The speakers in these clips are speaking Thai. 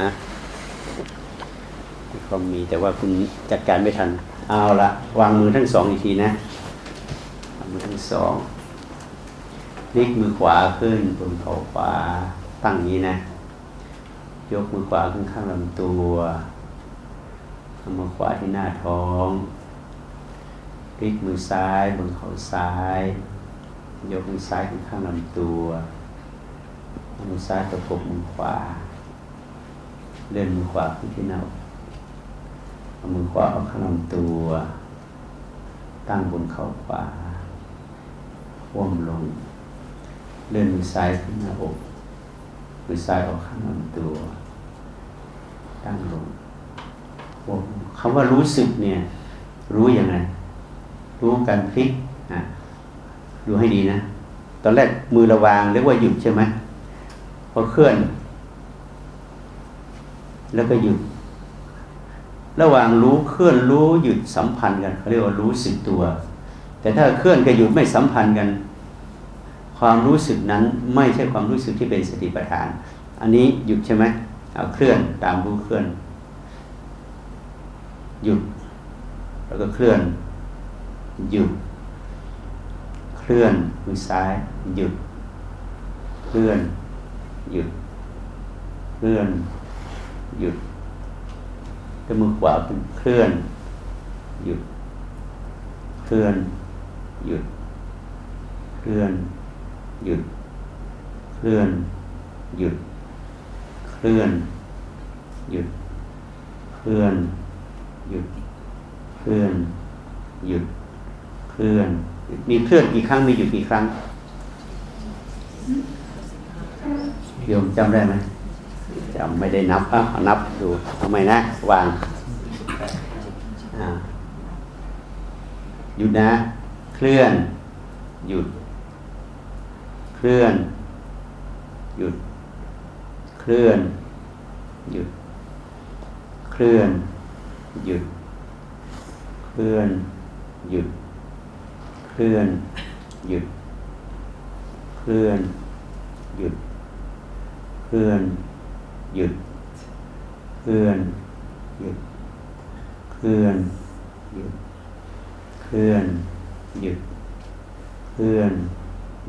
นะก็มีแต่ว่าคุณจัดการไม่ทัน เอาละวางมือทั้งสองอีกทีนะวางมือทั้งสองพลิกมือขวาขึ้นบนเข่าขวาตั้งนี้นะ ยกมือขวาขึ้นข้างลำตัวเอามือขวาที่หน้าท้องพลิกมือซ้ายบนเข่าซ้าย ยกมือซ้ายขึ้นข้างลำตัวมือซ้ายประกบมือขวา เลื่อนมือขวาขึ้นที่หน้าเอามือขวาเอาข้างลำตัว ตั้งบนเข่าขวาว่ำลง เลื่อนมือซ้ายขึ้นหน้าอกมือซ้ายออกข้างลำตัว ตั้งลงคำว่ารู้สึกเนี่ย รู้ยังไง รู้การพลิกอะดูให้ดีนะ ตอนแรกมือระวางเรียกว่าหยุดใช่ไหมพอเคลื่อน แล้วก็หยุด ระหว่างรู้เคลื่อนรู้หยุดสัมพันธ์กันเขาเรียกว่ารู้สึกตัว แต่ถ้าเคลื่อนกับหยุดไม่สัมพันธ์กัน ความรู้สึกนั้นไม่ใช่ความรู้สึกที่เป็นสติปัฏฐาน อันนี้หยุดใช่ไหมเอาเคลื่อนตามรู้เคลื่อน หยุด แล้วก็เคลื่อน หยุด เคลื่อนมือซ้าย หยุด เคลื่อน หยุด เคลื่อน หยุดถ้ามือขวาเป็นเคลื่อน หยุด เคลื่อน หยุด เคลื่อน หยุด เคลื่อน หยุด เคลื่อน หยุด เคลื่อน หยุด เคลื่อน หยุด เคลื่อน มีเคลื่อนกี่ครั้ง มีหยุดกี่ครั้งโยมจำได้ไหม จำไม่ได้นับอะนับดูทำไมนะ วางหยุดนะ เคลื่อน หยุด เคลื่อน หยุด เคลื่อน หยุด เคลื่อน หยุด เคลื่อน หยุด เคลื่อน หยุด เคลื่อน หยุด เคลื่อน หยุด เคลื่อน หยุด เคลื่อน หยุด เคลื่อน หยุด เคลื่อน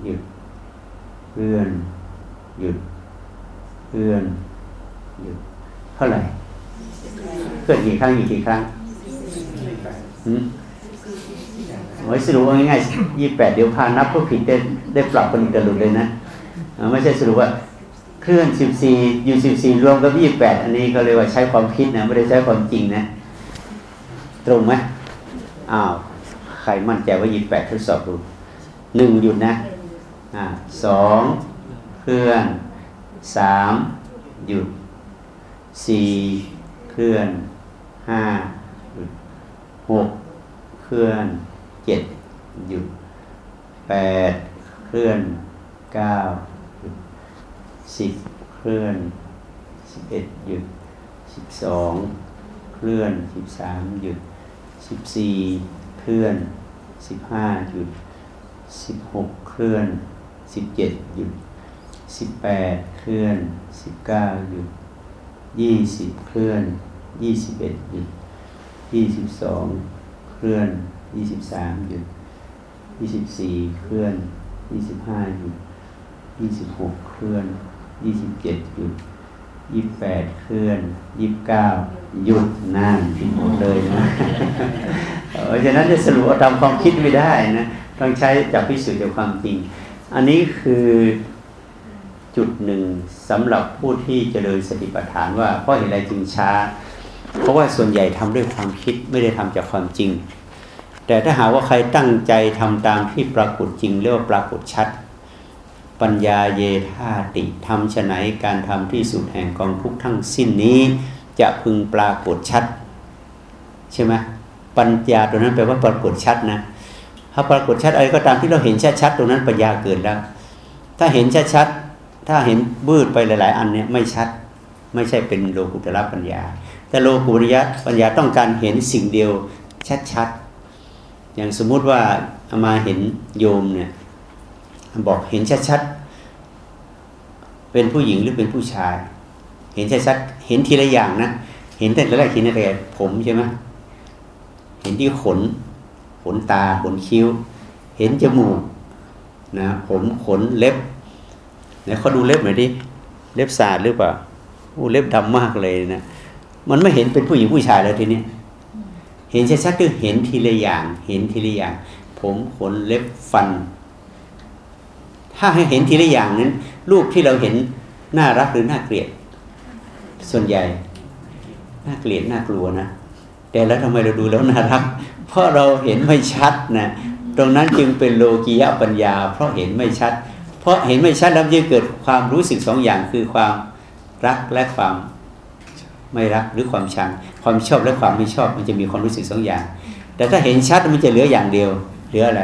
หยุด เคลื่อน หยุด เคลื่อน หยุด เท่าไหร่ เคลื่อนกี่ครั้งอีกกี่ครั้งหืมไว้สรุปง่ายๆยี่แปดเดี๋ยวพานับก็ผิดได้ได้ปรับคนอีกตลุดเลยนะ ไม่ใช่สรุปว่า เคลื่อนสิบสี่อยู่สิบสี่รวมกับยี่แปดอันนี้ก็เรียกว่าใช้ความคิดนะ ไม่ได้ใช้ความจริงนะ ตรงไหมอ้าว ใครมั่นใจว่ายี่แปดทดสอบดูหนึ่งหยุดนะอ่าสองเคลื่อนสามหยุดสี่เคลื่อนห้าหยุดหกเคลื่อนเจ็ดหยุดแปดเคลื่อนเก้า สิบเคลื่อนสิบเอ็ดหยุดสิบสองเคลื่อนสิบสามหยุดสิบสี่เคลื่อนสิบห้าหยุดสิบหกเคลื่อนสิบเจ็ดหยุดสิบแปดเคลื่อนสิบเก้าหยุดยี่สิบเคลื่อนยี่สิบเอ็ดหยุดยี่สิบสองเคลื่อนยี่สิบสามหยุดยี่สิบสี่เคลื่อนยี่สิบห้าหยุดยี่สิบหกเคลื่อน ยี่สิบเจ็ดหยุดยี่แปดเคลื่อนยี่บเก้าหยุดนั่นผิดหมดเลยนะเพราะฉะนั้นจะสรุปว่าทำความคิดไม่ได้นะต้องใช้จับพิสูจน์จากความจริง อันนี้คือจุดหนึ่งสำหรับผู้ที่เจริญสติปัฏฐานว่าเพราะเหตุใดจึงช้า เพราะว่าส่วนใหญ่ทำด้วยความคิดไม่ได้ทำจากความจริง แต่ถ้าหาว่าใครตั้งใจทำตามที่ปรากฏจริงเรียกว่าปรากฏชัด ปัญญาเยธาติทำฉไหนการทำที่สุดแห่งกองทุกทั้งสิ้นนี้ จะพึงปรากฏชัด ใช่ไหมปัญญาตัวนั้นแปลว่าปรากฏชัดนะ ถ้าปรากฏชัดอะไรก็ตามที่เราเห็นชัดๆตรงนั้นปัญญาเกิดแล้ว ถ้าเห็นชัดๆถ้าเห็นบืดไปหลาย ๆ อันเนี้ยไม่ชัด ไม่ใช่เป็นโลกุตระปัญญา แต่โลกุตระปัญญาต้องการเห็นสิ่งเดียวชัดๆอย่างสมมุติว่ามาเห็นโยมเนี่ย บอกเห็นชัดๆเป็นผู้หญิงหรือเป็นผู้ชาย เห็นชัดๆเห็นทีละอย่างนะเห็นแต่ละแรกเห็นอะไรผมใช่ไหมเห็นที่ขน ขนตาขนคิ้ว เห็นจมูกนะผมขนเล็บไหนเขาดูเล็บหน่อยดิเล็บสาดหรือเปล่าโอ้เล็บดำมากเลยนะมันไม่เห็นเป็นผู้หญิงผู้ชายแล้วทีนี้เห็นชัดๆคือเห็นทีละอย่าง เห็นทีละอย่าง ผมขนเล็บฟัน ถ้าให้เห็นทีละอย่างนั้นรูปที่เราเห็นน่ารักหรือน่าเกลียด ส่วนใหญ่น่าเกลียดน่ากลัวนะแต่แล้วทำไมเราดูแล้วน่ารัก เพราะเราเห็นไม่ชัดนะตรงนั้นจึงเป็นโลกียปัญญา เพราะเห็นไม่ชัด เพราะเห็นไม่ชัดแล้วจึงเกิดความรู้สึกสองอย่างคือความรักและความไม่รักหรือความชัง ความชอบและความไม่ชอบมันจะมีความรู้สึกสองอย่าง แต่ถ้าเห็นชัดมันจะเหลืออย่างเดียวเหลืออะไร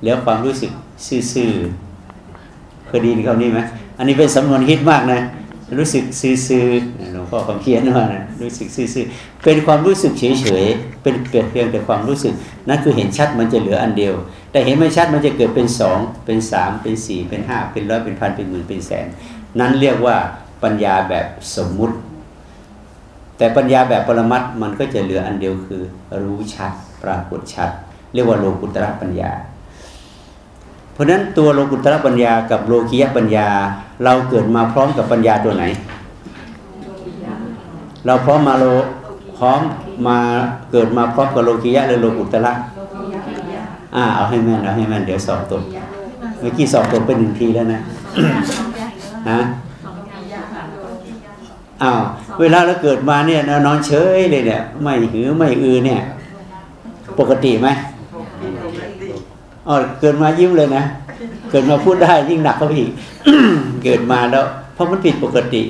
เหลือความรู้สึก ซื่อๆเคยไดีนคำนี้ไหมอันนี้เป็นสำนวนฮิตมากนะ รู้สึกซื่อๆหลวงพ่อคำเขียนว่านะรู้สึกซื่อๆเป็นความรู้สึกเฉยๆเป็นเพียงแต่ความรู้สึกนั่นคือเห็นชัดมันจะเหลืออันเดียว แต่เห็นไม่ชัดมันจะเกิดเป็นสองเป็นสามเป็นสี่เป็นห้าเป็นร้อยเป็นพันเป็นหมื่นเป็นแสน นั้นเรียกว่าปัญญาแบบสมมุติ แต่ปัญญาแบบปรมัตมันก็จะเหลืออันเดียวคือ รู้ชัดปรากฏชัด เรียกว่าโลกุตระปัญญา เพราะฉะนั้นตัวโลกุตระปัญญากับโลกิยปัญญา เราเกิดมาพร้อมกับปัญญาตัวไหน เราพร้อมมาโลพร้อมมาเกิดมาพร้อมกับโลกิยะหรือโลกุตระอ่าเอาให้แม่นเอาให้แม่นเดี๋ยวสอบตกเมื่อกี้สอบตกเป็นหนึ่งทีแล้วนะฮะอ้าวเวลาเราเกิดมาเนี่ยนอนเฉยเลยเนี่ย ไม่หือไม่อือเนี่ย ปกติไหม อ๋อเกิดมายิ้มเลยนะ เกิดมาพูดได้ยิ่งหนักเข้าไปอีก เกิดมาแล้ว เพราะมันผิดปกติ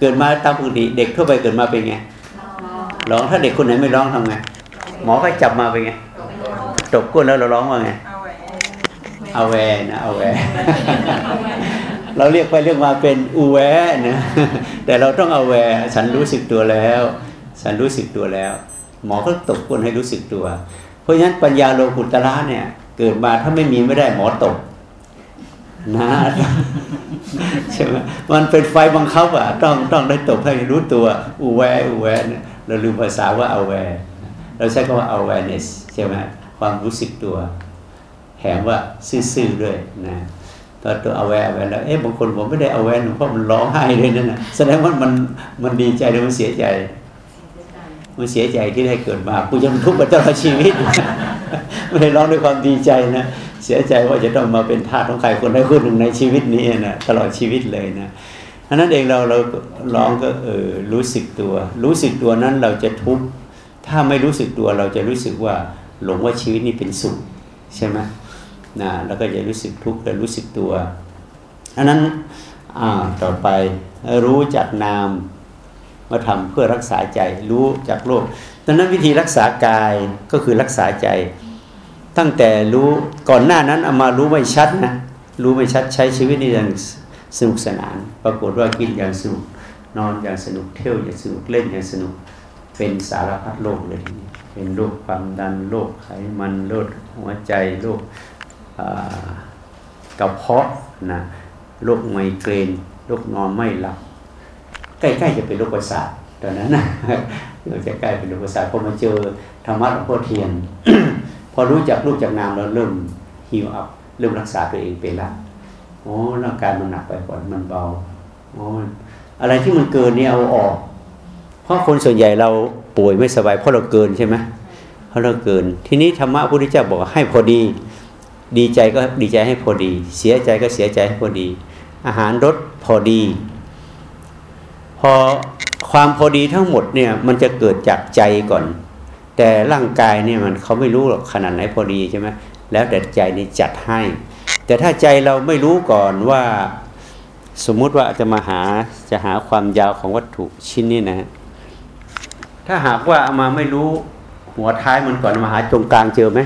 เกิดมาตามปกติ เด็กทั่วไปเกิดมาเป็นไงร้องถ้าเด็กคนไหนไม่ร้องทำไง หมอก็จับมาเป็นไงตบก้นแล้วเราร้องว่าไงเอาแวนะเอาแวเราเรียกไปเรียกมาเป็นอูแวนะแต่เราต้องเอาแวฉันรู้สึกตัวแล้ว ฉันรู้สึกตัวแล้ว หมอก็ตบก้นให้รู้สึกตัว เพราะฉะนั้นปัญญาโลกุตระเนี่ย เกิดมาถ้าไม่มีไม่ได้หมอตบนะใช่ไหมมันเป็นไฟบังคับอะต้องต้องได้ตบให้รู้ตัวอูแวอูแวเนี่ยเราลืมภาษาว่า aware เราใช้คำว่า awareness ใช่ไหมความรู้สึกตัวแถมว่าซื่อๆด้วยนะตอนตัว aware aware แล้วเอ๊ะบางคนผมไม่ได้ aware เพราะมันร้องไห้เลยนั่นนะแสดงว่ามันมันดีใจหรือมันเสียใจ มันเสียใจที่ได้เกิดมากูจะทุกข์มาตลอดชีวิต ไม่ได้ร้องด้วยความดีใจนะเสียใจว่าจะต้องมาเป็นทาสของใครคนใดคนหนึ่งในชีวิตนี้นะตลอดชีวิตเลยนะอันนั้นเองเราเราร้องก็เออรู้สึกตัว รู้สึกตัวนั้นเราจะทุกข์ถ้าไม่รู้สึกตัวเราจะรู้สึกว่าหลงว่าชีวิตนี้เป็นสุขใช่ไหมนะแล้วก็จะรู้สึกทุกข์และรู้สึกตัวอันนั้นอ่าต่อไปรู้จักนาม มาทำเพื่อรักษาใจรู้จักโลกดังนั้นวิธีรักษากายก็คือรักษาใจ ตั้งแต่รู้ก่อนหน้านั้นเอามารู้ไม่ชัดนะรู้ไม่ชัดใช้ชีวิตในอย่างสนุกสนาน ปรากฏว่ากินอย่างสนุกนอนอย่างสนุกเที่ยวอย่างสนุกเล่นอย่างสนุกเป็นสารพัดโรคเลยทีนี้เป็นโรคความดันโรคไขมันโรคหัวใจโรคกระเพาะนะโรคไมเกรนโรคนอนไม่หลับ ใกล้ๆจะเป็นโรคประสาทตอนนั้นนะเราจะใกล้เป็นโรคประสาทพอมาเจอธรรมะหลวงพ่อเทียน พอรู้จักรูปจากนามแล้วเริ่มฮิวอัพเริ่มรักษาตัวเองเป็นละโอ้ร่างกายมันหนักไปก่อนมันเบาโอ้อะไรที่มันเกินเนี่ยเอาออก เพราะคนส่วนใหญ่เราป่วยไม่สบายเพราะเราเกินใช่ไหมเพราะเราเกิน ทีนี้ธรรมะพระพุทธเจ้าบอกให้พอดี ดีใจก็ดีใจให้พอดี เสียใจก็เสียใจให้พอดี อาหารรสพอดี พอความพอดีทั้งหมดเนี่ยมันจะเกิดจากใจก่อน แต่ร่างกายเนี่ยมันเขาไม่รู้หรอกขนาดไหนพอดีใช่ไหมแล้วแต่ใจนี่จัดให้ แต่ถ้าใจเราไม่รู้ก่อนว่าสมมุติว่าจะมาหาจะหาความยาวของวัตถุชิ้นนี้นะ ถ้าหากว่าเอามาไม่รู้หัวท้ายมันก่อนมาหาตรงกลางเจอไหม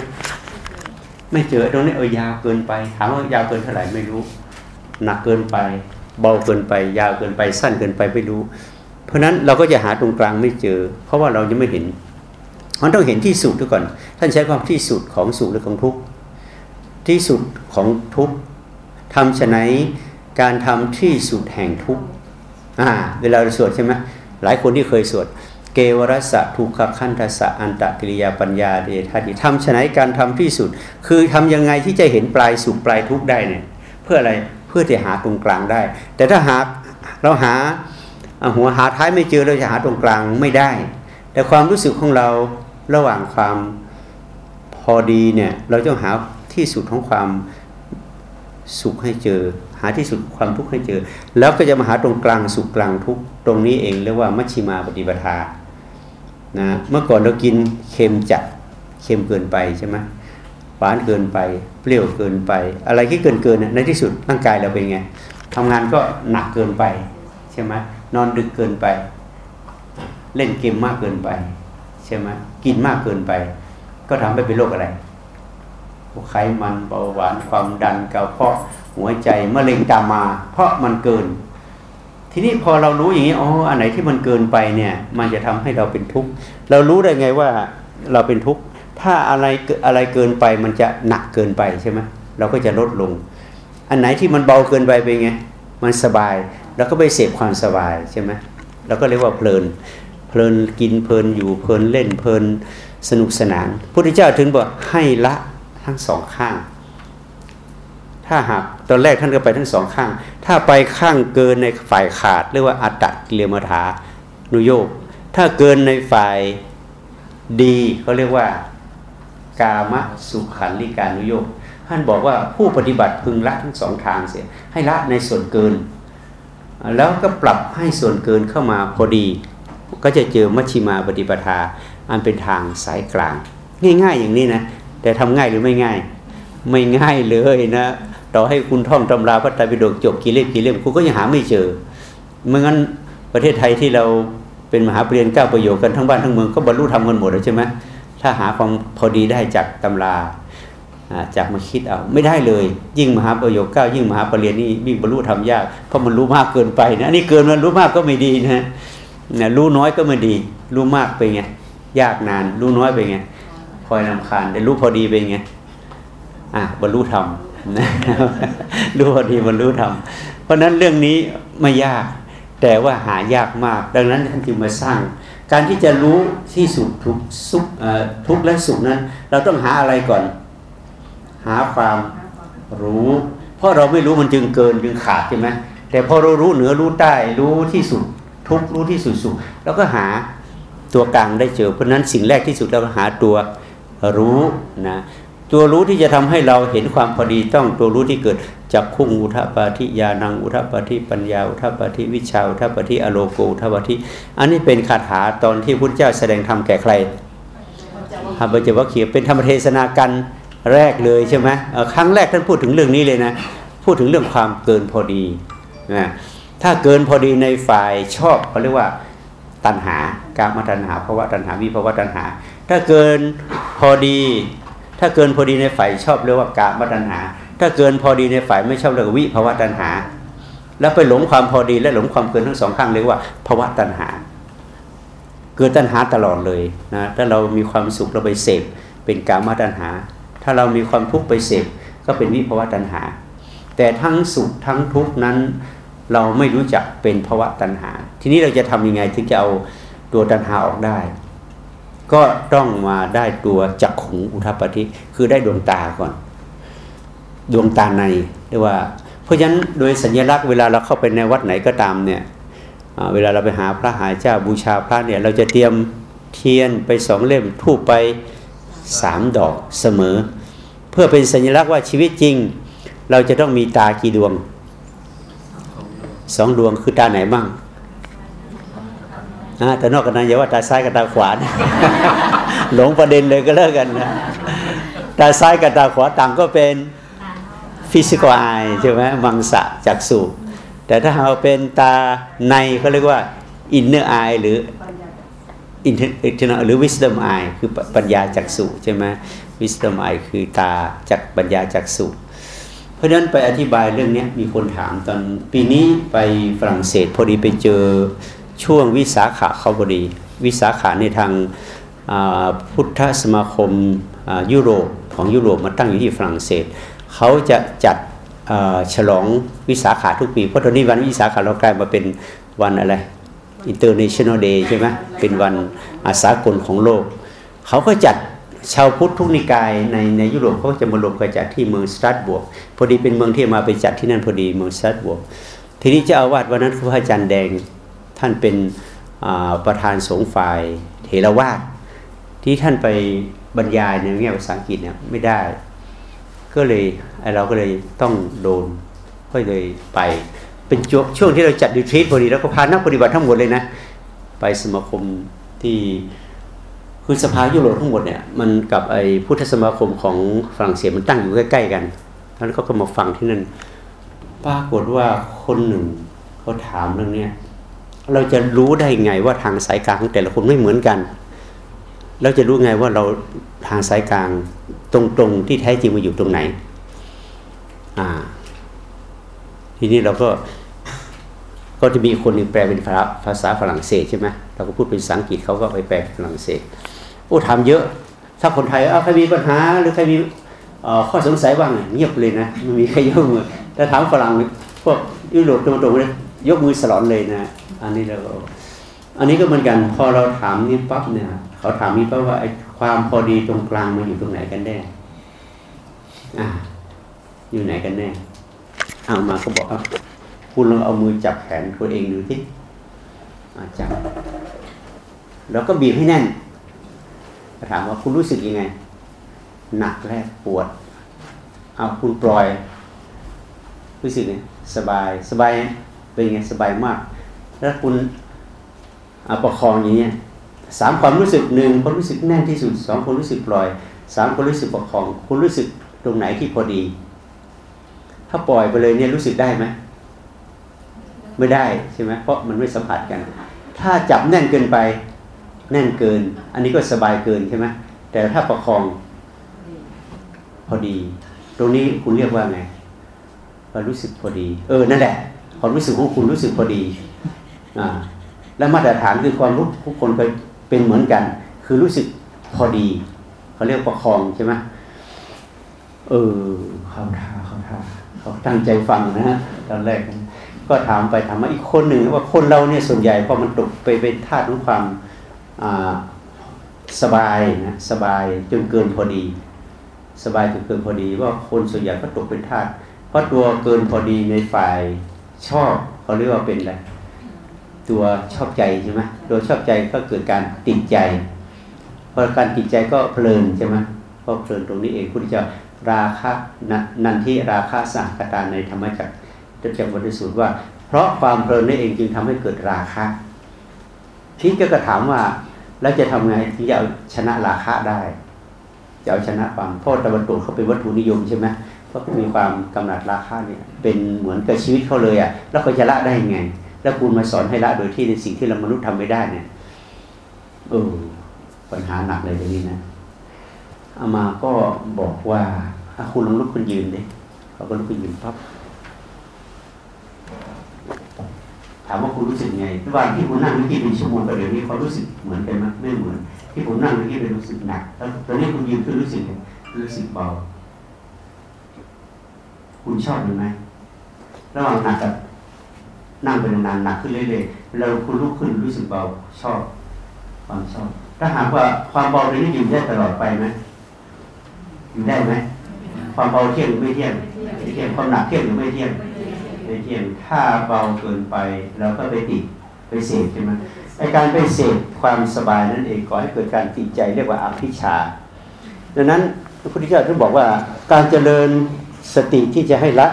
ไม่เจอตรงนี้เออยาวเกินไปถามว่ายาวเกินเท่าไหร่ไม่รู้ หนักเกินไป เบาเกินไป ยาวเกินไปสั้นเกินไปไม่รู้ เพราะนั้นเราก็จะหาตรงกลางไม่เจอ เพราะว่าเรายังไม่เห็นมันต้องเห็นที่สุดด้วยก่อน ท่านใช้ความที่สุดของสุขหรือของทุกข์ที่สุดของทุกข์ทำฉะไหนการทำที่สุดแห่งทุกข์อ่าเวลาเราสวดใช่ไหมหลายคนที่เคยสวดเกวรสะทุกขคันทัสสะอันตะกิริยาปัญญาเดชาดิทำฉะไหนการทำที่สุด คือทำยังไงที่จะเห็นปลายสุขปลายทุกข์ได้เนี่ย เพื่ออะไร เพื่อจะหาตรงกลางได้ แต่ถ้าหากเราหาหัวหาท้ายไม่เจอเราจะหาตรงกลางไม่ได้ แต่ความรู้สึกของเราระหว่างความพอดีเนี่ยเราต้องหาที่สุดของความสุขให้เจอ หาที่สุดความทุกข์ให้เจอ แล้วก็จะมาหาตรงกลางสุขกลางทุกข์ตรงนี้เองเรียกว่ามัชชิมาปฏิปทานะเมื่อก่อนเรากินเค็มจัดเค็มเกินไปใช่ไหม หวานเกินไป เปรี้ยวเกินไป อะไรที่เกินเกินในที่สุดร่างกายเราเป็นไงทำงานก็หนักเกินไปใช่ไหมนอนดึกเกินไป เล่นเกมมากเกินไปใช่ไหมกินมากเกินไป ก็ทำให้เป็นโรคอะไรไขมันเบาหวานความดันกระเพาะหัวใจมะเร็งตามมา เพราะมันเกิน ทีนี้พอเรารู้อย่างนี้อ๋ออันไหนที่มันเกินไปเนี่ย มันจะทำให้เราเป็นทุกข์เรารู้ได้ไงว่าเราเป็นทุกข์ ถ้าอะไรอะไรเกินไปมันจะหนักเกินไปใช่ไหมเราก็จะลดลง อันไหนที่มันเบาเกินไปเป็นไง มันสบายเราก็ไปเสพความสบายใช่ไหมเราก็เรียกว่าเพลิน เพลินกินเพลินอยู่เพลินเล่นเพลินสนุกสนานพุทธเจ้าถึงบอกให้ละทั้งสองข้าง ถ้าหากตอนแรกท่านก็ไปทั้งสองข้าง ถ้าไปข้างเกินในฝ่ายขาดเรียกว่าอัตตกิเลมถานุโยกถ้าเกินในฝ่ายดีเขาเรียกว่า กามสุขันลิการุโยกท่านบอกว่าผู้ปฏิบัติพึงละทั้งสองทางเสียให้ละในส่วนเกิน แล้วก็ปรับให้ส่วนเกินเข้ามาพอดี ก็จะเจอมัชชิมาปฏิปทา อันเป็นทางสายกลาง ง่าย ๆ อย่างนี้นะ แต่ทำง่ายหรือไม่ง่าย ไม่ง่ายเลยนะต่อให้คุณท่องตำราพระไตรปิฎกจบกี่เล่มกี่เล่มคุณก็ยังหาไม่เจอเมื่องั้นประเทศไทยที่เราเป็นมหาปรริญญาเก้าประโยคกันทั้งบ้านทั้งเมืองก็บรรลุธรรมกันหมดแล้วใช่ไหม ถ้าหาความพอดีได้จากตำราจากมาคิดเอาไม่ได้เลย ยิ่งมหาประโยคเก้ายิ่งมหาปรริญญานี่ยิ่งบรรลุธรรมยากเพราะมันรู้มากเกินไปนะนี่เกินมันรู้มากก็ไม่ดีนะนะรู้น้อยก็ไม่ดี รู้มากไปไงยากนาน รู้น้อยไปไงคอยนำคาญแต่รู้พอดีไปไงอะบรรลุธรรมนะรู้พอดีบรรลุธรรมเพราะนั้นเรื่องนี้ไม่ยาก แต่ว่าหายากมาก ดังนั้นท่านจึงมาสร้าง การที่จะรู้ที่สุดทุกสุขทุกและสุขนั้น เราต้องหาอะไรก่อน หาความรู้ เพราะเราไม่รู้มันจึงเกินจึงขาดใช่ไหมแต่พอเรารู้เหนือรู้ใต้รู้ที่สุดทุกรู้ที่สุดสุขเราก็หาตัวกลางได้เจอเพราะนั้นสิ่งแรกที่สุดเราหาตัวรู้นะตัวรู้ที่จะทำให้เราเห็นความพอดีต้องตัวรู้ที่เกิด จากคุ้งอุทปาทิยานังอุทปาทิปัญญาอุทปาทิวิชาอุทปาทิอโลโกอุทปาทิอันนี้เป็นคาถาตอนที่พุทธเจ้าแสดงธรรมแก่ใครฮับเจวัคเขียเป็นธรรมเทศนากันแรกเลยใช่ไหมครั้งแรกท่านพูดถึงเรื่องนี้เลยนะ พูดถึงเรื่องความเกินพอดีนะถ้าเกินพอดีในฝ่ายชอบเขาเรียกว่าตัณหาการมาตัณหาภาวะตัณหาวิภาวะตัณหา ถ้าเกินพอดี ถ้าเกินพอดีในฝ่ายชอบเรียกว่ากามตัณหา ถ้าเกินพอดีในฝ่ายไม่ชอบเรียกวิภาวะตัณหา แล้วไปหลงความพอดีและหลงความเกินทั้งสองข้างเรียกว่าภาวะตัณหา เกิดตัณหาตลอดเลยนะถ้าเรามีความสุขเราไปเสพเป็นกามตัณหา ถ้าเรามีความทุกข์ไปเสพก็เป็นวิภาวะตัณหา แต่ทั้งสุขทั้งทุกข์นั้นเราไม่รู้จักเป็นภาวะตัณหา ทีนี้เราจะทำยังไงถึงจะเอาตัวตัณหาออกได้ ก็ต้องมาได้ตัวจักขุงอุทัปฏิคือได้ดวงตาก่อน ดวงตาในเรียกว่า เพราะฉะนั้นโดยสัญลักษณ์เวลาเราเข้าไปในวัดไหนก็ตามเนี่ยเวลาเราไปหาพระหายเจ้าบูชาพระเนี่ยเราจะเตรียมเทียนไปสองเล่มทูบไปสามดอกเสมอ เพื่อเป็นสัญลักษณ์ว่าชีวิตจริง เราจะต้องมีตากี่ดวงสองดวงคือตาไหนบ้างนะแต่นอกกันนั้นอย่าว่าตาซ้ายกับตาขวานะหลงประเด็นเลยก็เลิกกันนะตาซ้ายกับตาขวาต่างก็เป็น ฟิสิกอลไอใช่ไหมมังสะจักสุแต่ถ้าเราเป็นตาในเขาเรียกว่า inner eye หรือ inner หรือ wisdom eye คือปัญญาจักษุใช่ไหม wisdom eye คือตาจักปัญญาจักษุเพราะฉะนั้นไปอธิบายเรื่องนี้มีคนถามตอนปีนี้ไปฝรั่งเศสพอดีไปเจอช่วงวิสาขาเขาพอดี วิสาขาในทางพุทธสมาคมยุโรปของยุโรปมาตั้งอยู่ที่ฝรั่งเศส เขาจะจัดฉลองวิสาขาทุกปี เพราะตอนนี้วันวิสาขาเรากลายมาเป็นวันอะไร International Day ใช่ไหมเป็นวันอาสากลของโลก เขาก็จัดชาวพุทธทุกนิกายในในยุโรปเขาก็จะมารวมกันจัดที่เมืองสตรัสบวกพอดีเป็นเมืองที่มาไปจัดที่นั่นพอดีเมืองสตรัสบวกทีนี้เจ้าอาวาสวันนั้นคือพระอาจารย์แดงท่านเป็นประธานสงฆ์ฝ่ายเถรวาทที่ท่านไปบรรยายในแง่ภาษาอังกฤษเนี่ยไม่ได้ ก็เลยเราก็เลยต้องโดนก็เลยไป เป็นช่วงวงที่เราจัดดีทรีตพอดีแล้วก็พานักปฏิบัติทั้งหมดเลยนะ ไปสมาคมที่คือสภายุโรปทั้งหมดเนี่ยมันกับไอ้พุทธสมาคมของฝรั่งเศสมันตั้งอยู่ใกล้ๆกันท่านก็มาฟังที่นั่นปรากฏว่าคนหนึ่งเขาถามเรื่องเนี้ยเราจะรู้ได้ไงว่าทางสายกลางของแต่ละคนไม่เหมือนกัน เราจะรู้ไงว่าเราทางสายกลางตรงๆที่แท้จริงมาอยู่ตรงไหน อ่า ทีนี้เราก็ก็จะมีคนหนึ่งแปลเป็นภาษาฝรั่งเศสใช่ไหมเราก็พูดเป็นภาษาอังกฤษเขาก็ไปแปลฝรั่งเศสโอ้ถามเยอะ ถ้าคนไทยเอาใครมีปัญหา หรือใครมีข้อสงสัยบ้างเงียบเลยนะไม่มีใครยกมือแต่ถามฝรั่งพวกยุโรปตรงๆเลยยกมือสลอนเลยนะ อันนี้เราอันนี้ก็เหมือนกัน พอเราถามนี่ปั๊บเนี่ย เขาถามนี่ปั๊บว่าไอ้ความพอดีตรงกลางมันอยู่ตรงไหนกันแน่อ่า อยู่ไหนกันแน่เอามาก็บอกว่าคุณลองเอามือจับแขนตัวเองดูที่จับแล้วก็บีบให้แน่นถามว่าคุณรู้สึกยังไง หนักแรกปวด เอาคุณปล่อย รู้สึกไงสบายสบายเป็นไงสบายมาก แล้วคุณเอาประคองอย่างเงี้ย สามความรู้สึกหนึ่งคนรู้สึกแน่นที่สุดสองคนรู้สึกปล่อยสามคนรู้สึกประคองคุณรู้สึกตรงไหนที่พอดี ถ้าปล่อยไปเลยเนี่ยรู้สึกได้ไหมไม่ได้ใช่ไหมเพราะมันไม่สัมผัสกัน ถ้าจับแน่นเกินไป แน่นเกิน อันนี้ก็สบายเกินใช่ไหมแต่ถ้าประคอง พอดี ตรงนี้คุณเรียกว่าไงว่ารู้สึกพอดี เออนั่นแหละความรู้สึกของคุณรู้สึกพอดีอ่าและมาตรฐานคือความรู้ทุกคนเคย เป็นเหมือนกัน คือรู้สึกพอดีเขาเรียกประคองใช่ไหมเออเขาท่าเขาท่าเขาตั้งใจฟังนะฮะตอนแรก ก็ถามไปถามมาอีกคนหนึ่งว่าคนเราเนี่ยส่วนใหญ่พอมันตกไปเป็นธาตุของความสบายนะสบายจนเกินพอดี สบายจนเกินพอดี ว่าคนส่วนใหญ่ก็ตกเป็นธาตุเพราะตัวเกินพอดีในฝ่ายชอบเขาเรียกว่าเป็นอะไร ตัวชอบใจใช่ไหมตัวชอบใจก็เกิดการติดใจพอการติดใจก็เพลินใช่ไหมเพราะเพลินตรงนี้เองพุทธเจ้าราคะนันที่ราคะสังกตาในธรรมจักรจะจำบริสุทธิ์ว่า เพราะความเพลินนี่เองจึงทำให้เกิดราคะทีก็กระถามว่าแล้วจะทำไงที่จะเอาชนะราคะได้จะเอาชนะความเพราะตะวันตกเขาเป็นวัตถุนิยมใช่ไหมเพราะมีความกำหนัดราคะเนี่ยเป็นเหมือนกับชีวิตเขาเลยอะแล้วเขาจะละได้ยังไง แล้วคุณมาสอนให้ละโดยที่ในสิ่งที่เรามนุษย์ทำไม่ได้เนี่ยเออปัญหาหนักเลยตรงนี้นะอามาก็บอกว่าคุณลองลุกขึ้นยืนดิเขาก็ลุกขึ้นยืนปั๊บถามว่าคุณรู้สึกไงระหว่างที่คุณนั่งเมื่อกี้เป็นชั่วโมงกับเดี๋ยวนี้เขารู้สึกเหมือนกันไหมไม่เหมือน ที่ผมนั่งเมื่อกี้เป็นรู้สึกหนักแล้วตอนนี้คุณยืนขึ้นรู้สึกรู้สึกเบาคุณชอบหรือไม่ระหว่างหนักกับ นั่งเป็นนานหนักขึ้นเรื่อยๆเราคุณลุกขึ้นรู้สึกเบาชอบ ความชอบ ถ้าหากว่าความเบาตรงนี้อยู่ได้ตลอดไปไหมอยู่ได้ไหมความเบาเที่ยงหรือไม่เที่ยงไม่เที่ยงความหนักเที่ยงหรือไม่เที่ยงไม่เที่ยงถ้าเบาเกินไปเราก็ไปติดไปเสพใช่ไหมไอการไปเสพความสบายนั่นเองก่อให้เกิดการติดใจเรียกว่าอภิชา ดังนั้นพระพุทธเจ้าท่านบอกว่าการเจริญสติที่จะให้ละ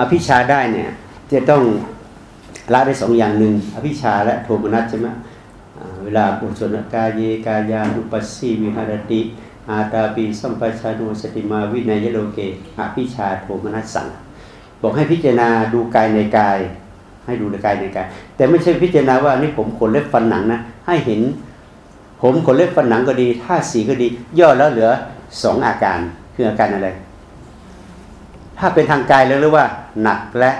อภิชาได้เนี่ย จะต้องละได้สองอย่างหนึ่งอภิชาและโทมนัสใช่ไหมเวลาปุถุชนกายเยกายานุปัสสีวิหารติอาตาปีสัมปชานุสติมาวินัยโลเกอภิชาโทมนัสสังบอกให้พิจารณาดูกายในกาย ให้ดูในกายในกาย แต่ไม่ใช่พิจารณาว่านี่ผมขนเล็บฟันหนังนะให้เห็น ผมขนเล็บฟันหนังก็ดีท่าสีก็ดี ย่อแล้วเหลือสองอาการคืออาการอะไร ถ้าเป็นทางกายแล้วเรียกว่า หนักและ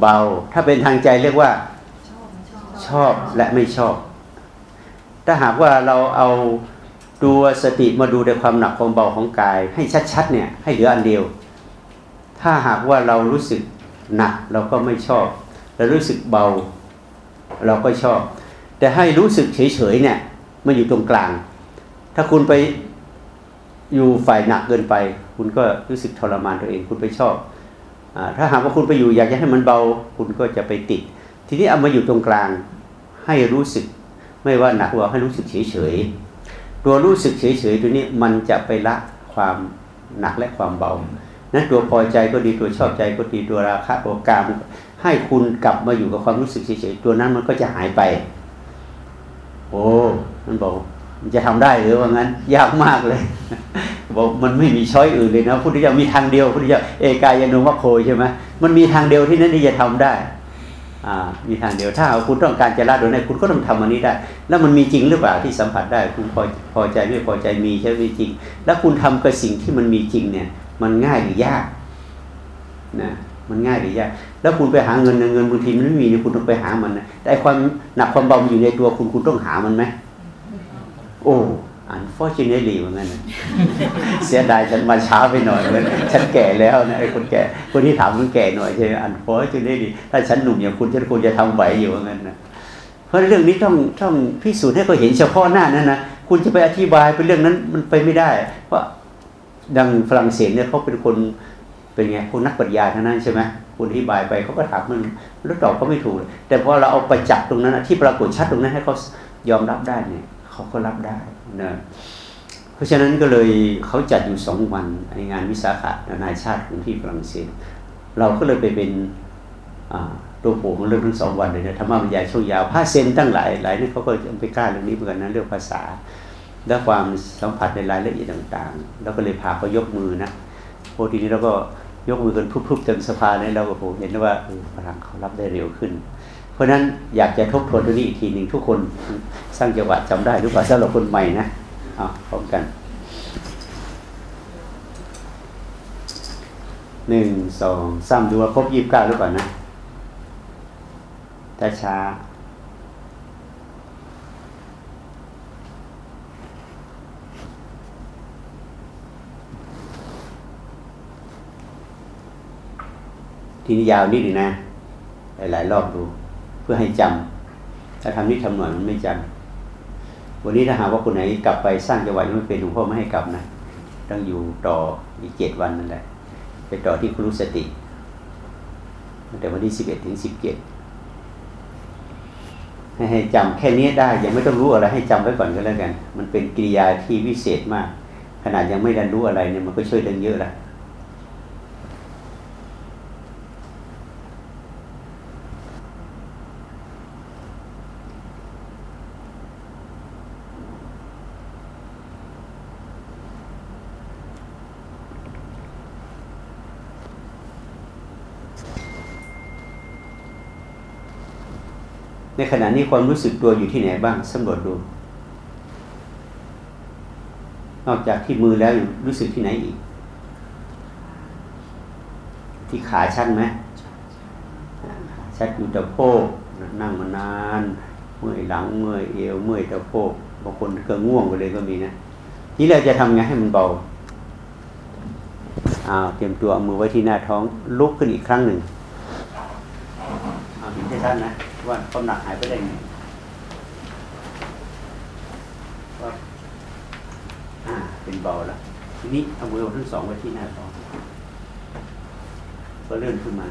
เบา ถ้าเป็นทางใจเรียกว่าชอบและไม่ชอบ ถ้าหากว่าเราเอาตัวสติมาดูในความหนักความเบาของกาย ให้ชัดๆเนี่ยให้เหลืออันเดียว ถ้าหากว่าเรารู้สึกหนักเราก็ไม่ชอบรแล้วรู้สึกเบา เราก็ชอบ แต่ให้รู้สึกเฉยๆเนี่ยมันอยู่ตรงกลาง ถ้าคุณไปอยู่ฝ่ายหนักเกินไป คุณก็รู้สึกทรมานตัวเอง คุณไปชอบ ถ้าหากว่าคุณไปอยู่อยากจะให้มันเบาคุณก็จะไปติด ทีนี้เอามาอยู่ตรงกลางให้รู้สึก ไม่ว่าหนักว่าให้รู้สึกเฉยๆตัวรู้สึกเฉยๆตัวนี้มันจะไปละความหนักและความเบานะตัวพอใจก็ดีตัวชอบใจก็ดีตัวราคะตัวกามให้คุณกลับมาอยู่กับความรู้สึกเฉยๆตัวนั้นมันก็จะหายไป โอ้มันบอก มันจะทำได้หรือว่างั้น ยากมากเลยบอกมันไม่มีช้อยอื่นเลยนะพุทธเจ้ามีทางเดียวพุทธเจ้าเอกายโนมัคโคใช่ไหมมันมีทางเดียวที่นั้นที่จะทำได้อ่ามีทางเดียวถ้าคุณต้องการจะละโดยในคุณก็ต้องทำอันนี้ได้ แล้วมันมีจริงหรือเปล่าที่สัมผัสได้ คุณพอพอใจไม่พอใจมีใช่ไหมจริง แล้วคุณทำกับสิ่งที่มันมีจริงเนี่ย มันง่ายหรือยากนะมันง่ายหรือยากแล้วคุณไปหาเงินเงินบางทีมันไม่มีคุณต้องไปหามันนะแต่ความหนักความเบาอยู่ในตัวคุณคุณต้องหามันไหม โอ้ unfortunately เหมือนกันนะเสียดายฉันมาช้าไปหน่อยเลยฉันแก่แล้วนะไอ้คนแก่คนที่ถามมันแก่หน่อยใช่ไหม unfortunately ถ้าฉันหนุ่มอย่างคุณฉันคงจะทำไหวอยู่เหมือนกันนะเพราะเรื่องนี้ต้องต้องพิสูจน์ให้เขาเห็นเฉพาะหน้านั้นนะคุณจะไปอธิบายเป็นเรื่องนั้นมันไปไม่ได้ เพราะดังฝรั่งเศสเนี่ยเขาเป็นคนเป็นไงคนนักปรัชญาทั้งนั้นใช่ไหมคุณอธิบายไปเขาก็ถามมันแล้วตอบก็ไม่ถูก แต่พอเราเอาประจักษ์ตรงนั้นนะที่ปรากฏชัดตรงนั้นให้เขายอมรับได้เนี่ย เขาก็รับได้นะเพราะฉะนั้นก็เลยเขาจัดอยู่สองวันในงานวิสาขะนานาชาติของที่ฝรั่งเศส เราก็เลยไปเป็นตัวโปรของเรื่องทั้งสองวันเลยนะธรรมบรรยายช่วงยาวผ้าเซนตั้งหลายหลายนี่เขาก็ไปกล้าเรื่องนี้เหมือนกันนะเรื่องภาษา และความสัมผัสในรายละเอียดต่างๆ แล้วก็เลยพาเขายกมือนะโอ้ทีนี้เราก็ยกมือกันพุบๆเต็มสภาเนี่ยเราก็ผมเห็นว่าพลังเขารับได้เร็วขึ้น ราะฉะนั้นอยากจะทบทวนตรงนี้อีกทีหนึ่งทุกคนสร้างจังหวะจำได้หรือเปล่าสำหรับคนใหม่นะเอาพร้อมกันหนึ่งสองสามดูว่าครบยี่สิบเก้าหรือเปล่านะถ้าช้าทีนี้ยาวนิดหนึ่งนะ หลายๆรอบดู พื่อให้จำถ้าทำนิดทำหน่อยมันไม่จำวันนี้ถ้าหากว่าคนไหนกลับไปสร้างจังหวัดยังไม่เป็นหลวงพ่อไม่ให้กลับนะต้องอยู่ต่ออีกเจ็ดวันนั่นแหละไปต่อที่ครุสติตั้งแต่วันที่สิบเอ็ดถึงสิบเจ็ดให้ให้จำแค่นี้ได้ยังไม่ต้องรู้อะไรให้จำไว้ก่อนก็แล้วกัน มันเป็นกิริยาที่วิเศษมาก ขนาดยังไม่ได้รู้อะไรเนี่ยมันก็ช่วยได้เยอะแล้ว ในขณะนี้ความรู้สึกตัวอยู่ที่ไหนบ้างสำรวจดู นอกจากที่มือแล้วรู้สึกที่ไหนอีก ที่ขาชัดไหมชัดอยู่ตะโพกนั่งมานาน เมื่อยหลังเมื่อยเอวเมื่อยตะโพกบางคนก็ง่วงไปเลยก็มีนะนี่เราจะทำไงให้มันเบาอาเตรียมตัวเอามือไว้ที่หน้าท้องลุกขึ้นอีกครั้งหนึ่งเอาเห็นชัดนะ ว่าความหนักหายไปได้ไงว่าอ่าเป็นเบาละทีนี้เอามือทั้งสองไว้ที่หน้าท้องก็เลื่อนขึ้นมา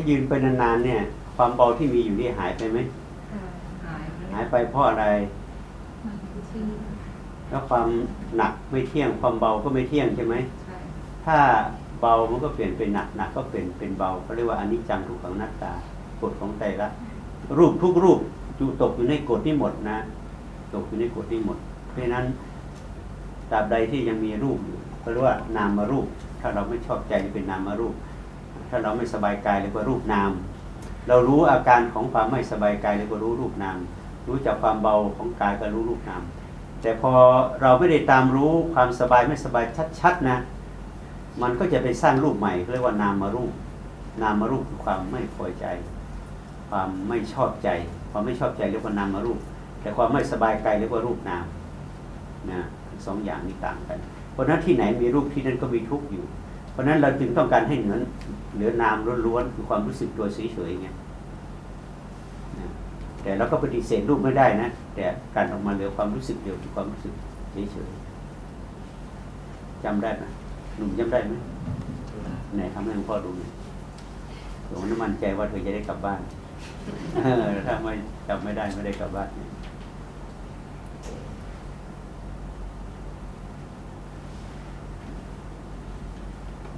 ายืนไปนานๆเนี่ย ความเบาที่มีอยู่นี่หายไปไหมหายไปหายไปเพราะอะไรชื่อแล้วความหนักไม่เที่ยง ความเบาก็ไม่เที่ยงใช่ไหมใช่ถ้าเบามันก็เปลี่ยนเป็นหนักหนักก็เปลี่ยนเป็นเบาเขาเรียกว่าอนิจจังทุกขังนัตตากฎของไตรลักษณ์รูปทุกรูปอยู่ตกอยู่ในกฎนี้หมดนะ ตกอยู่ในกฎนี้หมด เพราะฉะนั้นตราบใดที่ยังมีรูปอยู่เขาเรียกว่านามารูป ถ้าเราไม่ชอบใจเป็นนามารูป ถ้าเราไม่สบายกายเรียกว่ารูปนาม เรารู้อาการของความไม่สบายกายเรียกว่ารู้รูปนาม รู้จากความเบาของกายก็รู้รูปนาม แต่พอเราไม่ได้ตามรู้ความสบายไม่สบายชัดๆนะ มันก็จะไปสร้างรูปใหม่เรียกว่านามารูป นามารูปคือความไม่พอใจ ความไม่ชอบใจ ความไม่ชอบใจเรียกว่านามารูป แต่ความไม่สบายกายเรียกว่ารูปนามนะสองอย่างนี้ต่างกัน เพราะฉะนั้นที่ไหนมีรูปที่นั่นก็มีทุกข์อยู่ เพราะฉะนั้นเราจึงต้องการให้เหนือเหลือนามล้วนๆคือความรู้สึกตัวเฉยๆไงนะแต่เราก็ปฏิเสธรูปไม่ได้นะ แต่การออกมาเหลือความรู้สึกเดียวคือความรู้สึกเฉยๆจำได้ไหมหนุ่มจำได้ไหมไหนทำให้หลวงพ่อดูหน่อยหลวงน้ำมันใจว่าเธอจะได้กลับบ้านถ้าไม่จำไม่ได้ไม่ได้กลับบ้านเนี่ย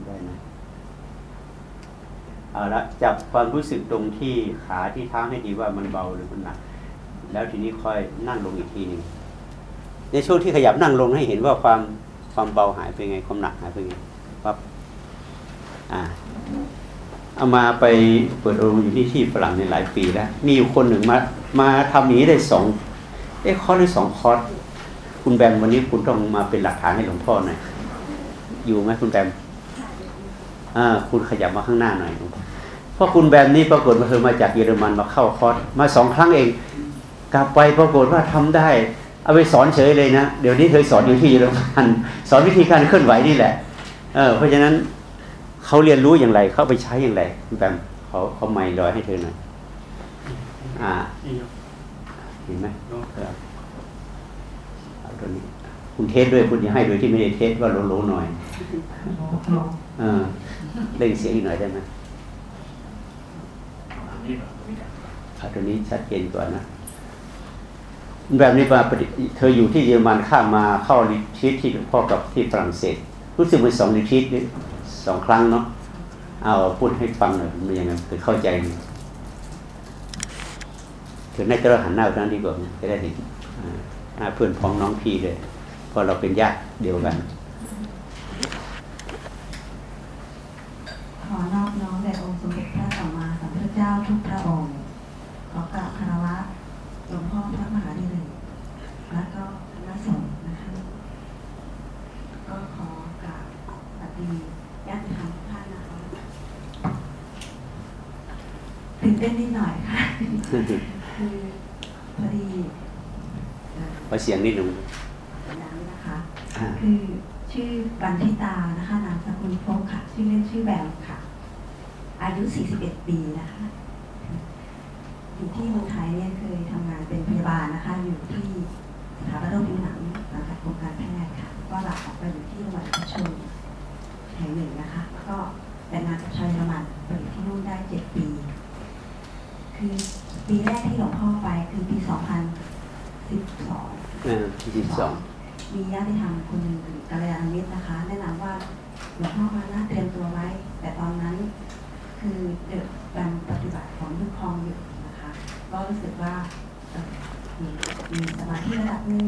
ได้นะ เอาละจับความรู้สึกตรงที่ขาที่เท้าให้ดีว่ามันเบาหรือมันหนัก แล้วทีนี้ค่อยนั่งลงอีกทีหนึ่งในช่วงที่ขยับนั่งลงให้เห็นว่าความความเบาหายไปไง ความหนักหายไปไงปั๊บอ่าเอามาไปเปิดอบรมอยู่ที่ที่ฝรั่งในหลายปีแล้ว มีอยู่คนหนึ่งมา มาทำอย่างนี้ได้สองเอ๊ะคอร์สได้สองคอร์สคุณแบมวันนี้คุณต้องมาเป็นหลักฐานให้หลวงพ่อหน่อยอยู่ไหมคุณแบม อ่าคุณขยับมาข้างหน้าหน่อยเพราะคุณแบมนี่ปรากฏว่าเธอมาจากเยอรมันมาเข้าคอร์สมาสองครั้งเอง กลับไปปรากฏว่าทำได้ เอาไปสอนเฉยเลยนะเดี๋ยวนี้เธอสอนอยู่ที่เยอรมันสอนวิธีการเคลื่อนไหวนี่แหละเออเพราะฉะนั้นเขาเรียนรู้อย่างไรเขาเอาไปใช้อย่างไรคุณแบมเขาเขาไม่ลอยให้เธอหน่อยอ่าเห็นไหมเออเอาตัวนี้คุณเทสด้วยคุณอย่าให้โดยที่ไม่ได้เทสว่าโลโลหน่อยเออเล่นเสียงอีกหน่อยได้ไหมเอาตัวนี้ชัดเจนกว่านะ แบบนี้มาเธออยู่ที่เยอรมันข้ามมาเข้าลิทิตที่หลวงพ่อกับที่ฝรั่งเศส รู้สึกเป็นสองลิทิตสองครั้งเนาะเอาพูดให้ฟังหน่อยมันยังไงคือเข้าใจไหมถึงน่าจะเราหันหน้าไปทางนั้นดีกว่าจะได้เห็นหน้าเพื่อนพ้องน้องพี่เลยเพราะเราเป็นญาติเดียวกัน ขอนอบน้อมแด่องค์สมเด็จพระสัมมาสัมพุทธเจ้าทุกพระองค์ ขอกราบคารวะหลวงพ่อพระมหาดิเรกและก็คณะสงฆ์นะคะ ก็ขอกราบสวัส ดีญาติธรรมทุกท่านนะคะตื่นเต้นนิดหน่อยค่ะคือพอดีเอ่อขอเสียงนิดหนึ่งน้ำนะคะอ่าคือชื่อบันทิตานะคะนามสกุลพงษ์ค่ะ ชื่อเล่นชื่อแบมค่ะ อายุ 41 ปีนะคะ อยู่ที่เมืองไทยเนี่ยเคยทำงานเป็นพยาบาลนะคะ อยู่ที่สถาบันโรคผิวหนังสังกัดกรมการแพทย์ค่ะ ก็หลักออกไปอยู่ที่จังหวัดเพชรบูรณ์แห่งหนึ่งนะคะ ก็แต่งงานกับชาวเยอรมันไปอยู่ที่นู่นได้7ปี คือปีแรกที่หลวงพ่อไปคือปี2012เออที่สิบสองมีญาติธรรมคนหนึ่งกัลยาณมิตรนะคะ แนะนำว่าหลวงพ่อมานะเตรียมตัวไว้ แต่ตอนนั้นคือเด็กการปฏิบัติของยุคคลองอยู่นะคะ ก็รู้สึกว่ามีมีสมาธิระดับหนึง